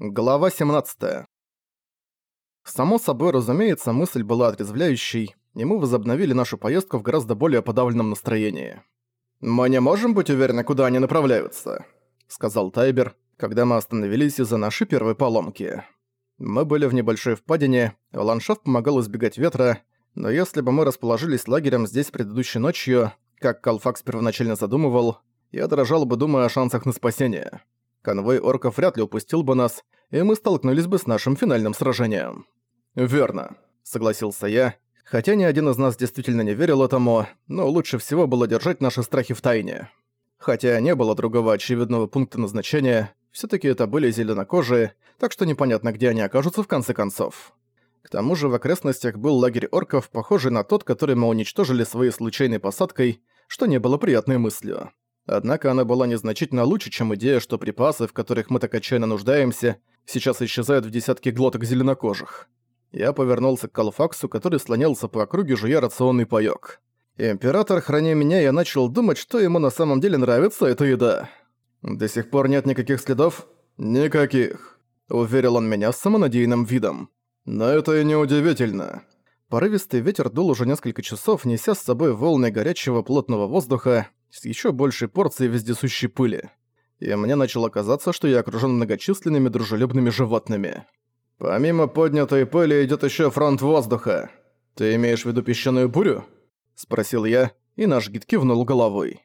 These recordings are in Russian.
Глава 17. Само собой, разумеется, мысль была отрезвляющей, и мы возобновили нашу поездку в гораздо более подавленном настроении. «Мы не можем быть уверены, куда они направляются», — сказал Тайбер, когда мы остановились из-за нашей первой поломки. Мы были в небольшой впадине, ландшафт помогал избегать ветра, но если бы мы расположились лагерем здесь предыдущей ночью, как Калфакс первоначально задумывал, я дрожал бы, думая о шансах на спасение. Конвой орков вряд ли упустил бы нас, и мы столкнулись бы с нашим финальным сражением. «Верно», — согласился я, хотя ни один из нас действительно не верил этому, но лучше всего было держать наши страхи в тайне. Хотя не было другого очевидного пункта назначения, все таки это были зеленокожие, так что непонятно, где они окажутся в конце концов. К тому же в окрестностях был лагерь орков, похожий на тот, который мы уничтожили своей случайной посадкой, что не было приятной мыслью. Однако она была незначительно лучше, чем идея, что припасы, в которых мы так отчаянно нуждаемся, сейчас исчезают в десятки глоток зеленокожих. Я повернулся к Калфаксу, который слонялся по округе, жуя рационный паёк. Император, храня меня, я начал думать, что ему на самом деле нравится эта еда. До сих пор нет никаких следов? Никаких. Уверил он меня с самонадеянным видом. Но это и не удивительно. Порывистый ветер дул уже несколько часов, неся с собой волны горячего плотного воздуха, с еще большей порцией вездесущей пыли. И мне начало казаться, что я окружен многочисленными дружелюбными животными. Помимо поднятой пыли идет еще фронт воздуха. Ты имеешь в виду песчаную бурю? Спросил я, и наш гид кивнул головой.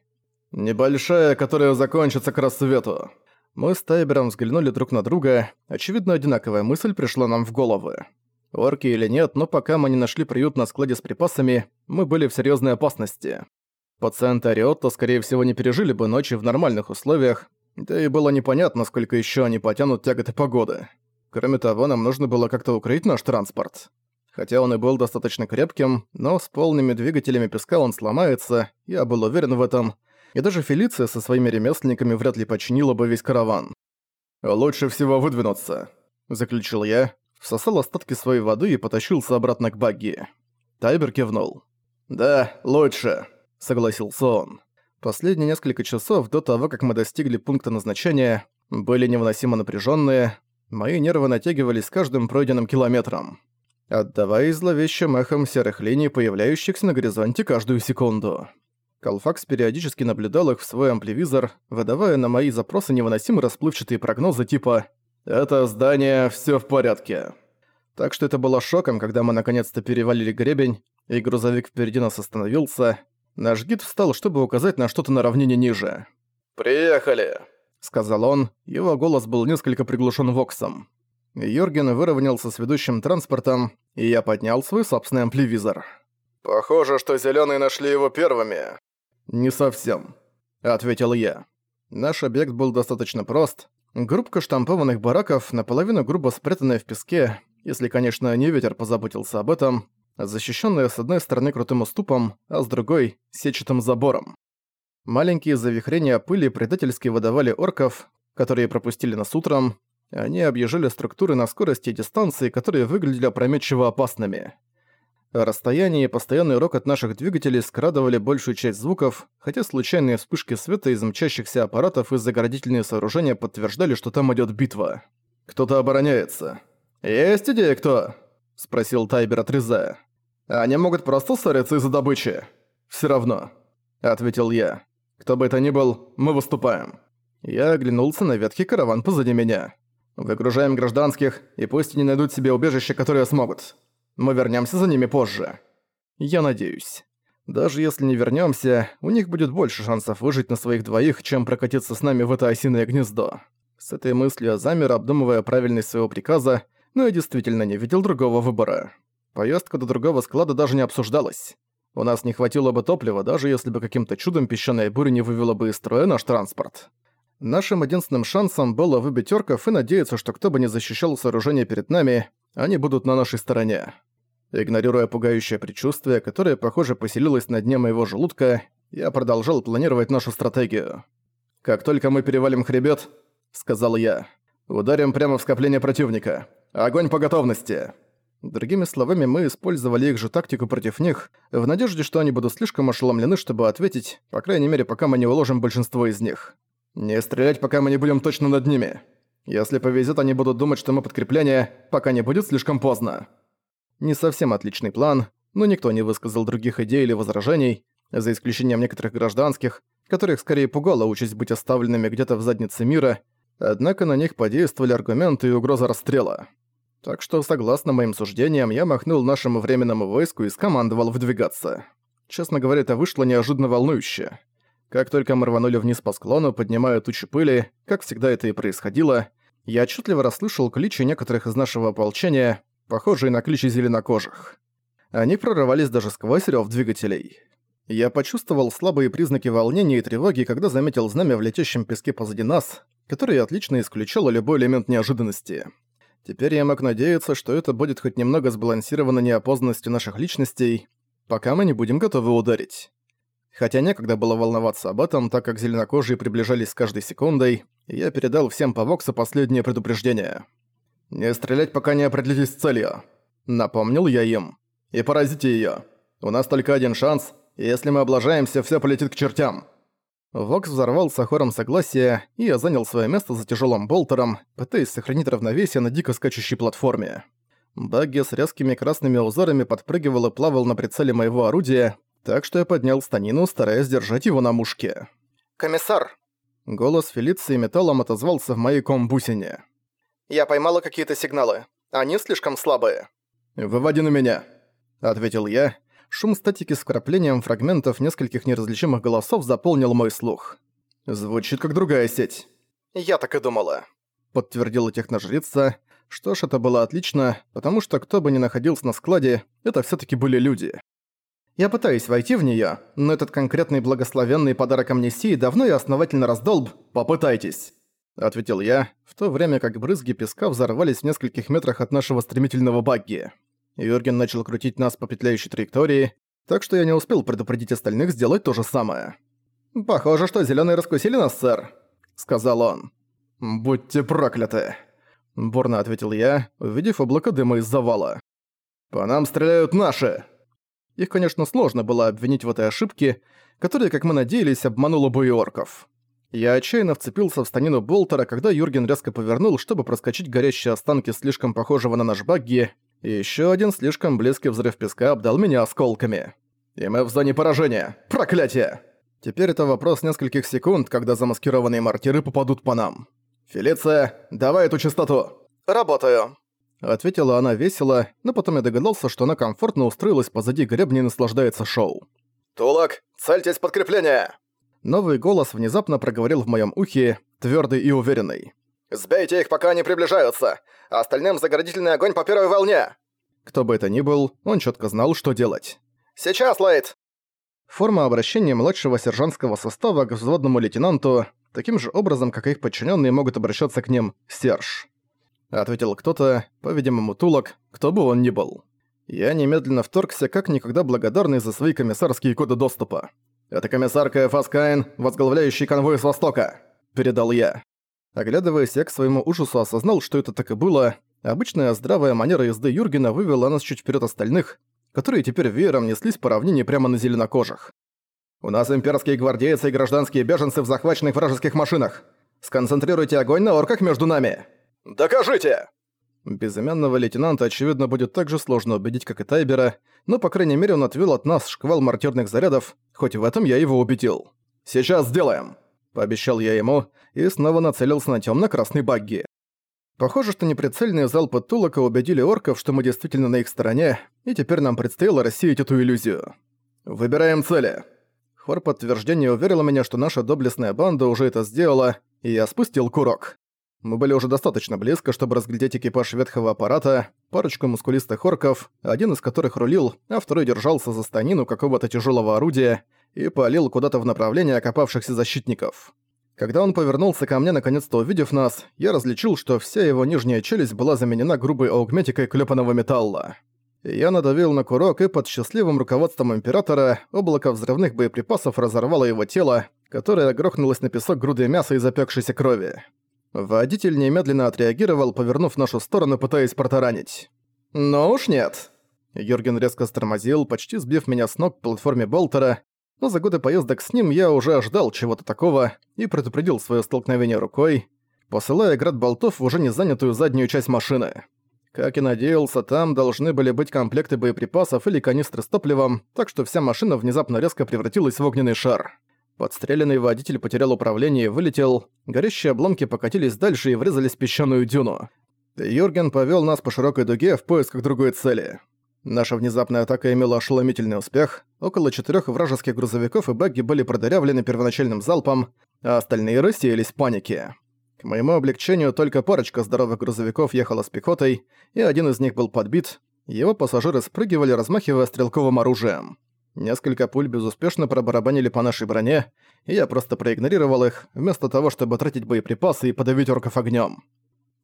Небольшая, которая закончится к рассвету. Мы с Тайбером взглянули друг на друга. Очевидно, одинаковая мысль пришла нам в головы. Орки или нет, но пока мы не нашли приют на складе с припасами, мы были в серьезной опасности. Пациенты Ариотто, скорее всего, не пережили бы ночи в нормальных условиях, да и было непонятно, сколько еще они потянут тяготы погоды. Кроме того, нам нужно было как-то укрыть наш транспорт. Хотя он и был достаточно крепким, но с полными двигателями песка он сломается, я был уверен в этом, и даже Фелиция со своими ремесленниками вряд ли починила бы весь караван. «Лучше всего выдвинуться», — заключил я, всосал остатки своей воды и потащился обратно к багги. Тайбер кивнул. «Да, лучше», согласился он. Последние несколько часов до того, как мы достигли пункта назначения, были невыносимо напряженные. Мои нервы натягивались с каждым пройденным километром, отдаваясь зловещим эхом серых линий, появляющихся на горизонте каждую секунду. Калфакс периодически наблюдал их в свой ампливизор, выдавая на мои запросы невыносимо расплывчатые прогнозы типа «Это здание, все в порядке». Так что это было шоком, когда мы наконец-то перевалили гребень, и грузовик впереди нас остановился. Наш гид встал, чтобы указать на что-то на равнине ниже. «Приехали!» — сказал он. Его голос был несколько приглушен воксом. Йорген выровнялся с ведущим транспортом, и я поднял свой собственный ампливизор. «Похоже, что зелёные нашли его первыми». «Не совсем», — ответил я. Наш объект был достаточно прост. Группка штампованных бараков, наполовину грубо спрятанная в песке, если, конечно, не ветер позаботился об этом, защищенная с одной стороны крутым уступом, а с другой — сетчатым забором. Маленькие завихрения пыли предательски выдавали орков, которые пропустили нас утром, они объезжали структуры на скорости и дистанции, которые выглядели опрометчиво опасными. Расстояние и постоянный рокот наших двигателей скрадывали большую часть звуков, хотя случайные вспышки света из мчащихся аппаратов и заградительные сооружения подтверждали, что там идет битва. Кто-то обороняется. «Есть идея кто?» — спросил Тайбер, отрезая. «Они могут просто ссориться из-за добычи. Все равно», — ответил я. «Кто бы это ни был, мы выступаем». Я оглянулся на ветхий караван позади меня. «Выгружаем гражданских, и пусть они найдут себе убежище, которое смогут. Мы вернемся за ними позже». Я надеюсь. Даже если не вернемся, у них будет больше шансов выжить на своих двоих, чем прокатиться с нами в это осиное гнездо. С этой мыслью я замер, обдумывая правильность своего приказа, но я действительно не видел другого выбора. Поездка до другого склада даже не обсуждалась. У нас не хватило бы топлива, даже если бы каким-то чудом песчаная буря не вывела бы из строя наш транспорт. Нашим единственным шансом было выбить орков и надеяться, что кто бы не защищал сооружение перед нами, они будут на нашей стороне. Игнорируя пугающее предчувствие, которое, похоже, поселилось на дне моего желудка, я продолжал планировать нашу стратегию. «Как только мы перевалим хребет», — сказал я, — «ударим прямо в скопление противника. Огонь по готовности!» Другими словами, мы использовали их же тактику против них, в надежде, что они будут слишком ошеломлены, чтобы ответить, по крайней мере, пока мы не уложим большинство из них. «Не стрелять, пока мы не будем точно над ними», Если повезет, они будут думать, что мы подкрепление, пока не будет слишком поздно. Не совсем отличный план, но никто не высказал других идей или возражений, за исключением некоторых гражданских, которых скорее пугала участь быть оставленными где-то в заднице мира, однако на них подействовали аргументы и угроза расстрела. Так что, согласно моим суждениям, я махнул нашему временному войску и скомандовал выдвигаться. Честно говоря, это вышло неожиданно волнующе. Как только мы рванули вниз по склону, поднимая тучи пыли, как всегда это и происходило, я отчетливо расслышал кличи некоторых из нашего ополчения, похожие на кличи зеленокожих. Они прорывались даже сквозь рёв двигателей. Я почувствовал слабые признаки волнения и тревоги, когда заметил знамя в летящем песке позади нас, которое отлично исключало любой элемент неожиданности. Теперь я мог надеяться, что это будет хоть немного сбалансировано неопознанностью наших личностей, пока мы не будем готовы ударить. Хотя некогда было волноваться об этом, так как зеленокожие приближались с каждой секундой, я передал всем по Воксу последнее предупреждение. «Не стрелять, пока не определитесь с целью», — напомнил я им. «И поразите её. У нас только один шанс, и если мы облажаемся, всё полетит к чертям». Вокс взорвался хором согласия, и я занял свое место за тяжелым болтером, пытаясь сохранить равновесие на дико скачущей платформе. Багги с резкими красными узорами подпрыгивал и плавал на прицеле моего орудия, так что я поднял станину, стараясь держать его на мушке. «Комиссар!» Голос Фелиции металлом отозвался в моей комбусине. «Я поймала какие-то сигналы. Они слишком слабые». «Выводи на меня», — ответил я, Шум статики с вкраплением фрагментов нескольких неразличимых голосов заполнил мой слух. «Звучит как другая сеть». «Я так и думала», — подтвердила техножрица. Что ж, это было отлично, потому что кто бы ни находился на складе, это все таки были люди. Я пытаюсь войти в нее, но этот конкретный благословенный подарок амнисии давно и основательно раздолб. Попытайтесь!» Ответил я, в то время как брызги песка взорвались в нескольких метрах от нашего стремительного багги. Юрген начал крутить нас по петляющей траектории, так что я не успел предупредить остальных сделать то же самое. «Похоже, что зелёные раскусили нас, сэр», — сказал он. «Будьте прокляты», — бурно ответил я, увидев облако дыма из завала. «По нам стреляют наши!» Их, конечно, сложно было обвинить в этой ошибке, которая, как мы надеялись, обманула бы и орков. Я отчаянно вцепился в станину Болтера, когда Юрген резко повернул, чтобы проскочить горящие останки слишком похожего на наш багги, и ещё один слишком близкий взрыв песка обдал меня осколками. И мы в зоне поражения. Проклятие! Теперь это вопрос нескольких секунд, когда замаскированные мортиры попадут по нам. «Фелиция, давай эту частоту!» «Работаю!» Ответила она весело, но потом я догадался, что она комфортно устроилась позади гребня и наслаждается шоу. «Тулак, цельтесь подкрепление!» Новый голос внезапно проговорил в моем ухе, твердый и уверенный. «Сбейте их, пока они приближаются! Остальным заградительный огонь по первой волне!» Кто бы это ни был, он четко знал, что делать. «Сейчас, Лейт!» Форма обращения младшего сержантского состава к взводному лейтенанту таким же образом, как их подчиненные могут обращаться к ним «Серж». Ответил кто-то, по-видимому, Тулок, кто бы он ни был. Я немедленно вторгся, как никогда благодарный за свои комиссарские коды доступа. «Это комиссар Каин, возглавляющий конвой с Востока», — передал я. Оглядываясь, я к своему ужасу осознал, что это так и было. Обычная здравая манера езды Юргена вывела нас чуть вперед остальных, которые теперь веером неслись по равнине прямо на зеленокожих. «У нас имперские гвардейцы и гражданские беженцы в захваченных вражеских машинах. Сконцентрируйте огонь на орках между нами!» «Докажите!» Безымянного лейтенанта, очевидно, будет так же сложно убедить, как и Тайбера, но, по крайней мере, он отвел от нас шквал мортирных зарядов, хоть в этом я его убедил. «Сейчас сделаем!» – пообещал я ему и снова нацелился на темно-красный багги. Похоже, что неприцельные залпы Тулока убедили орков, что мы действительно на их стороне, и теперь нам предстояло рассеять эту иллюзию. «Выбираем цели!» Хор подтверждения уверил меня, что наша доблестная банда уже это сделала, и я спустил курок. Мы были уже достаточно близко, чтобы разглядеть экипаж ветхого аппарата, парочку мускулистых орков, один из которых рулил, а второй держался за станину какого-то тяжелого орудия и палил куда-то в направлении окопавшихся защитников. Когда он повернулся ко мне, наконец-то увидев нас, я различил, что вся его нижняя челюсть была заменена грубой аугметикой клепанного металла. Я надавил на курок, и под счастливым руководством Императора облако взрывных боеприпасов разорвало его тело, которое грохнулось на песок грудой мяса и запекшейся крови. Водитель немедленно отреагировал, повернув нашу сторону, пытаясь протаранить. «Но уж нет!» Юрген резко стормозил, почти сбив меня с ног к платформе Болтера, но за годы поездок с ним я уже ожидал чего-то такого и предупредил свое столкновение рукой. посылая град болтов в уже не занятую заднюю часть машины. Как и надеялся, там должны были быть комплекты боеприпасов или канистры с топливом, так что вся машина внезапно резко превратилась в огненный шар. Подстреленный водитель потерял управление и вылетел, горящие обломки покатились дальше и врезались в песчаную дюну. Юрген повел нас по широкой дуге в поисках другой цели. Наша внезапная атака имела ошеломительный успех. Около четырех вражеских грузовиков и багги были продырявлены первоначальным залпом, а остальные рассеялись в панике. К моему облегчению только парочка здоровых грузовиков ехала с пехотой, и один из них был подбит. Его пассажиры спрыгивали, размахивая стрелковым оружием. Несколько пуль безуспешно пробарабанили по нашей броне, и я просто проигнорировал их, вместо того, чтобы тратить боеприпасы и подавить орков огнем.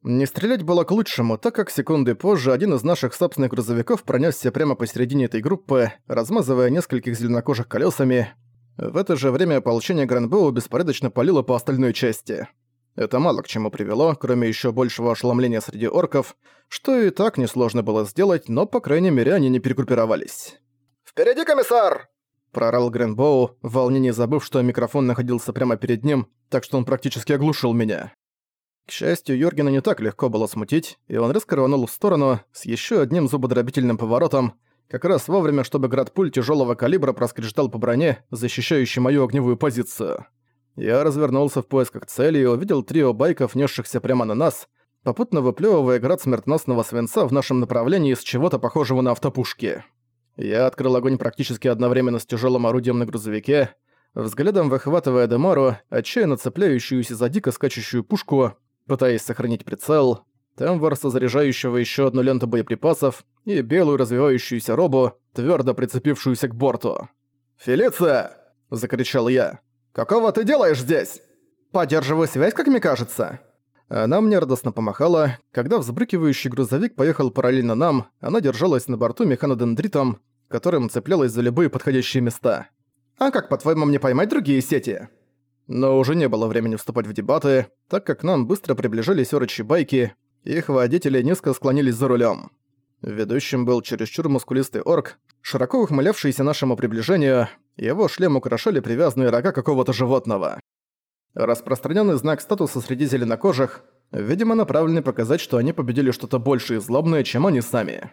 Не стрелять было к лучшему, так как секунды позже один из наших собственных грузовиков пронесся прямо посередине этой группы, размазывая нескольких зеленокожих колесами. В это же время ополчение Гранбоу беспорядочно палило по остальной части. Это мало к чему привело, кроме еще большего ошеломления среди орков, что и так несложно было сделать, но, по крайней мере, они не перегруппировались. «Впереди, комиссар!» Прорал Гринбоу, в волнении забыв, что микрофон находился прямо перед ним, так что он практически оглушил меня. К счастью, Йоргена не так легко было смутить, и он резко рванул в сторону с еще одним зубодробительным поворотом, как раз вовремя, чтобы град пуль тяжелого калибра проскрежетал по броне, защищающей мою огневую позицию. Я развернулся в поисках цели и увидел трио байков, несшихся прямо на нас, попутно выплевывая град смертоносного свинца в нашем направлении из чего-то похожего на автопушки. Я открыл огонь практически одновременно с тяжелым орудием на грузовике, взглядом выхватывая Демару, отчаянно цепляющуюся за дико скачущую пушку, пытаясь сохранить прицел, темвор заряжающего еще одну ленту боеприпасов и белую развивающуюся робу, твердо прицепившуюся к борту. «Фелиция!» – закричал я. «Какого ты делаешь здесь?» «Поддерживаю связь, как мне кажется». Она мне радостно помахала. Когда взбрыкивающий грузовик поехал параллельно нам, она держалась на борту механодендритом, которым цеплялась за любые подходящие места. «А как, по-твоему, мне поймать другие сети?» Но уже не было времени вступать в дебаты, так как к нам быстро приближались орочи байки, их водители низко склонились за рулем. Ведущим был чересчур мускулистый орк, широко ухмылявшийся нашему приближению, его шлем украшали привязанные рога какого-то животного. Распространенный знак статуса среди зеленокожих, видимо, направленный показать, что они победили что-то большее и злобное, чем они сами.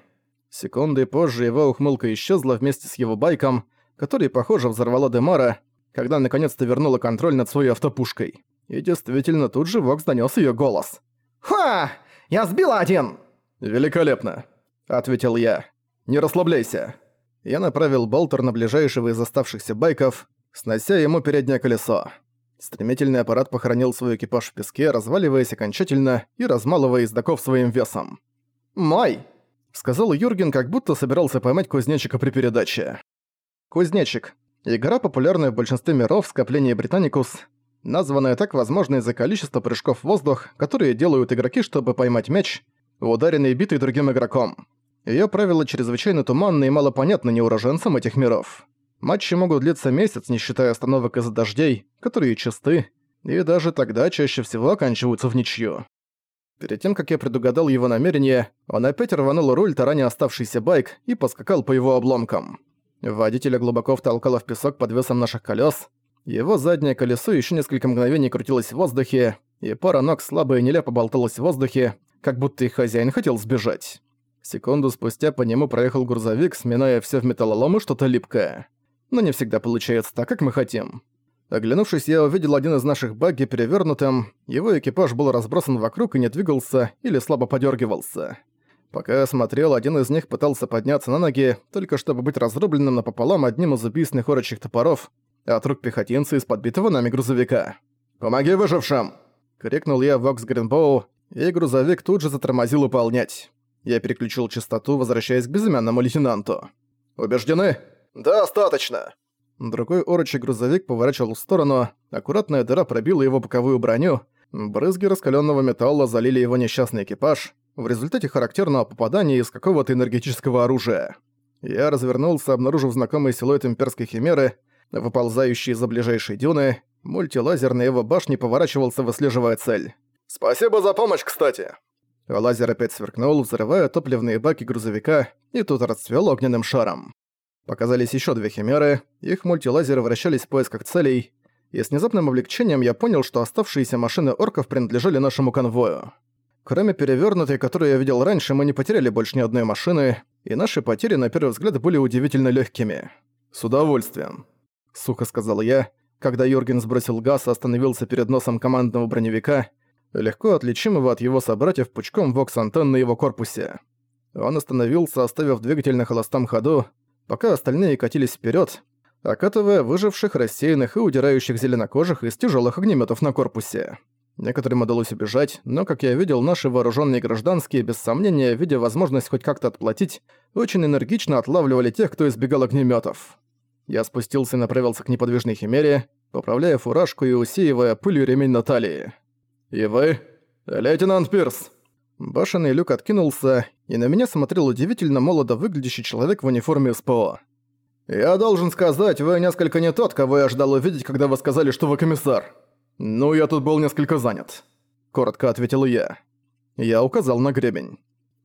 Секунды позже его ухмылка исчезла вместе с его байком, который, похоже, взорвала Демара, когда наконец-то вернула контроль над своей автопушкой. И действительно, тут же Вокс донёс её голос. «Ха! Я сбила один!» «Великолепно!» — ответил я. «Не расслабляйся!» Я направил болтер на ближайшего из оставшихся байков, снося ему переднее колесо. Стремительный аппарат похоронил свой экипаж в песке, разваливаясь окончательно и размалывая издаков своим весом. «Мой!» — сказал Юрген, как будто собирался поймать кузнечика при передаче. Кузнечик. Игра, популярная в большинстве миров, скопление Британикус, названная так, возможно, из-за количества прыжков в воздух, которые делают игроки, чтобы поймать мяч, ударенный и битый другим игроком. Её правила чрезвычайно туманны и малопонятны неуроженцам этих миров. Матчи могут длиться месяц, не считая остановок из-за дождей, которые чисты, и даже тогда чаще всего оканчиваются в ничью. Перед тем, как я предугадал его намерение, он опять рванул руль тараня оставшийся байк и поскакал по его обломкам. Водителя глубоко втолкало в песок под весом наших колес. Его заднее колесо еще несколько мгновений крутилось в воздухе, и пара ног слабо и нелепо болталась в воздухе, как будто их хозяин хотел сбежать. Секунду спустя по нему проехал грузовик, сминая все в металлолом и что-то липкое но не всегда получается так, как мы хотим. Оглянувшись, я увидел один из наших багги перевернутым, его экипаж был разбросан вокруг и не двигался или слабо подергивался. Пока я смотрел, один из них пытался подняться на ноги, только чтобы быть разрубленным напополам одним из убийственных орочих топоров от рук пехотинца из подбитого нами грузовика. «Помоги выжившим!» — крикнул я Вокс Гринбоу, и грузовик тут же затормозил выполнять. Я переключил частоту, возвращаясь к безымянному лейтенанту. «Убеждены?» «Достаточно!» Другой орочий грузовик поворачивал в сторону, аккуратная дыра пробила его боковую броню, брызги раскаленного металла залили его несчастный экипаж, в результате характерного попадания из какого-то энергетического оружия. Я развернулся, обнаружив знакомый силуэт имперской химеры, выползающий из-за ближайшей дюны, мультилазер на его башне поворачивался, выслеживая цель. «Спасибо за помощь, кстати!» Лазер опять сверкнул, взрывая топливные баки грузовика, и тут расцвел огненным шаром. Показались еще две химеры, их мультилазеры вращались в поисках целей. и с внезапным облегчением я понял, что оставшиеся машины орков принадлежали нашему конвою. Кроме перевернутой, которую я видел раньше, мы не потеряли больше ни одной машины, и наши потери на первый взгляд были удивительно легкими. «С удовольствием», — сухо сказал я, когда Юрген сбросил газ и остановился перед носом командного броневика, легко отличимого от его собратьев пучком вокс-антенн на его корпусе. Он остановился, оставив двигатель на холостом ходу, пока остальные катились вперед, окатывая выживших, рассеянных и удирающих зеленокожих из тяжелых огнеметов на корпусе. Некоторым удалось убежать, но, как я видел, наши вооруженные гражданские, без сомнения, видя возможность хоть как-то отплатить, очень энергично отлавливали тех, кто избегал огнеметов. Я спустился и направился к неподвижной химере, поправляя фуражку и усеивая пылью ремень на талии. «И вы? Лейтенант Пирс!» Башенный люк откинулся, и на меня смотрел удивительно молодо выглядящий человек в униформе СПО. «Я должен сказать, вы несколько не тот, кого я ждал увидеть, когда вы сказали, что вы комиссар». «Ну, я тут был несколько занят», — коротко ответил я. Я указал на гребень.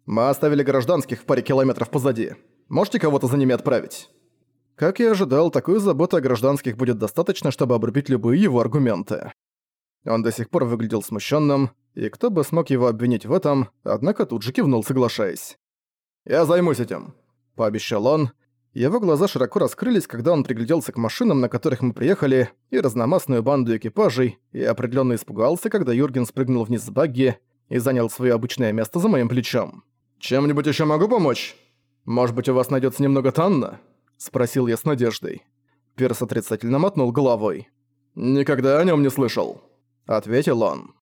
«Мы оставили гражданских в паре километров позади. Можете кого-то за ними отправить?» Как я ожидал, такой заботы о гражданских будет достаточно, чтобы обрубить любые его аргументы. Он до сих пор выглядел смущенным, и кто бы смог его обвинить в этом, однако тут же кивнул, соглашаясь. «Я займусь этим», — пообещал он, его глаза широко раскрылись, когда он пригляделся к машинам, на которых мы приехали, и разномастную банду экипажей, и определенно испугался, когда Юрген спрыгнул вниз с багги и занял свое обычное место за моим плечом. «Чем-нибудь еще могу помочь? Может быть, у вас найдется немного Танна?» — спросил я с надеждой. Перс отрицательно мотнул головой. «Никогда о нем не слышал», — ответил он.